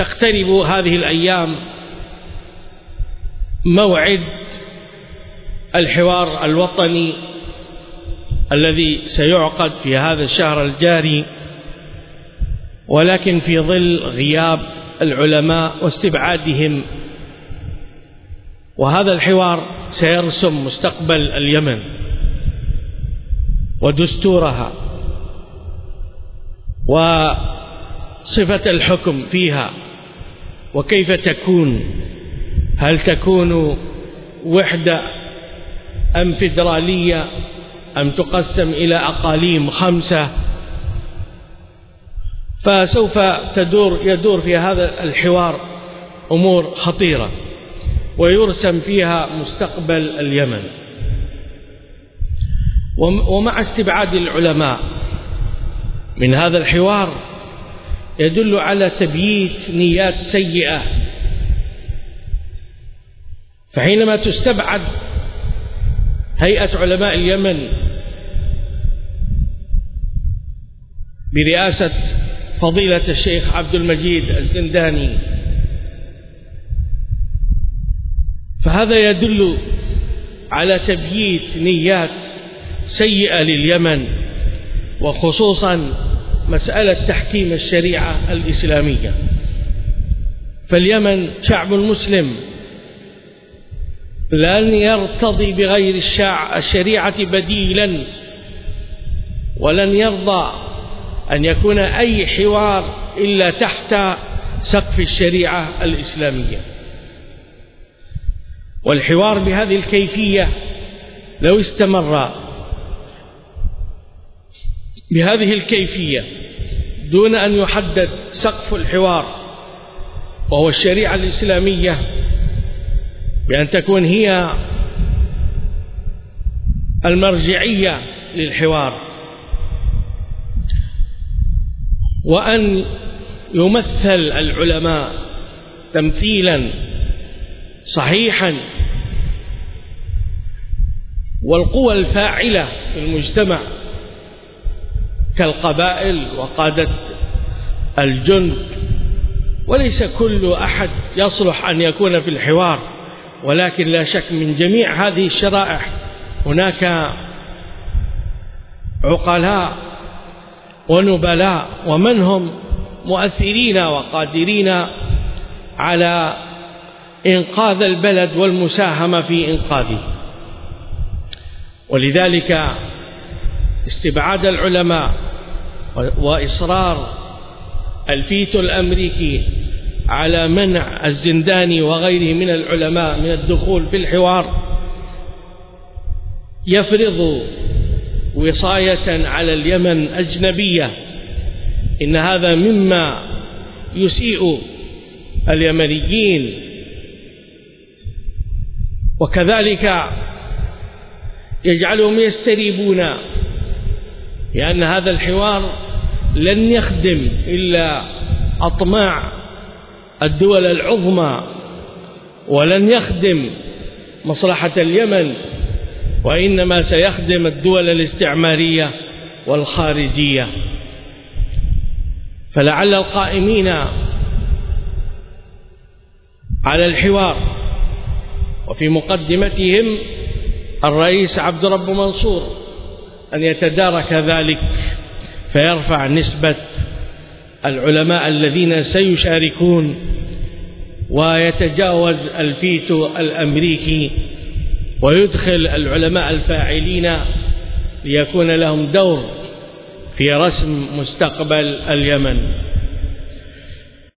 تقترب هذه الأيام موعد الحوار الوطني الذي سيعقد في هذا الشهر الجاري ولكن في ظل غياب العلماء واستبعادهم وهذا الحوار سيرسم مستقبل اليمن ودستورها وصفة الحكم فيها. وكيف تكون؟ هل تكون وحدة أم فدرالية؟ أم تقسم إلى أقاليم خمسة؟ فسوف تدور يدور في هذا الحوار أمور خطيرة ويرسم فيها مستقبل اليمن. ومع استبعاد العلماء من هذا الحوار يدل على تبييت نيات سيئة. فحينما تستبعد هيئة علماء اليمن برئاسة فضيلة الشيخ عبد المجيد الزنداني فهذا يدل على تبييت نيات سيئة لليمن وخصوصا مسألة تحكيم الشريعة الإسلامية. فاليمن شعب مسلم لن يرتضي بغير الشريعة بديلا ولن يرضى أن يكون أي حوار إلا تحت سقف الشريعة الإسلامية. والحوار بهذه الكيفية لو استمر بهذه الكيفية دون أن يحدد سقف الحوار وهو الشريعة الإسلامية بأن تكون هي المرجعية للحوار. وأن يمثل العلماء تمثيلا صحيحا والقوى الفاعلة في المجتمع كالقبائل وقادة الجند وليس كل أحد يصلح أن يكون في الحوار ولكن لا شك من جميع هذه الشرائح هناك عقلاء ونبلاء ومن هم مؤثرين وقادرين على إنقاذ البلد والمساهمة في إنقاذه. ولذلك استبعاد العلماء وإصرار الفيتو الأمريكي على منع الزنداني وغيره من العلماء من الدخول في الحوار يفرض وصاية على اليمن أجنبية. إن هذا مما يسيء اليمنيين. وكذلك يجعلهم يستريبون لأن هذا الحوار لن يخدم إلا أطماع الدول العظمى ولن يخدم مصلحة اليمن وإنما سيخدم الدول الاستعمارية والخارجية. فلعل القائمين على الحوار وفي مقدمتهم الرئيس عبد رب منصور أن يتدارك ذلك فيرفع نسبة العلماء الذين سيشاركون ويتجاوز الفيتو الأمريكي ويدخل العلماء الفاعلين ليكون لهم دور في رسم مستقبل اليمن.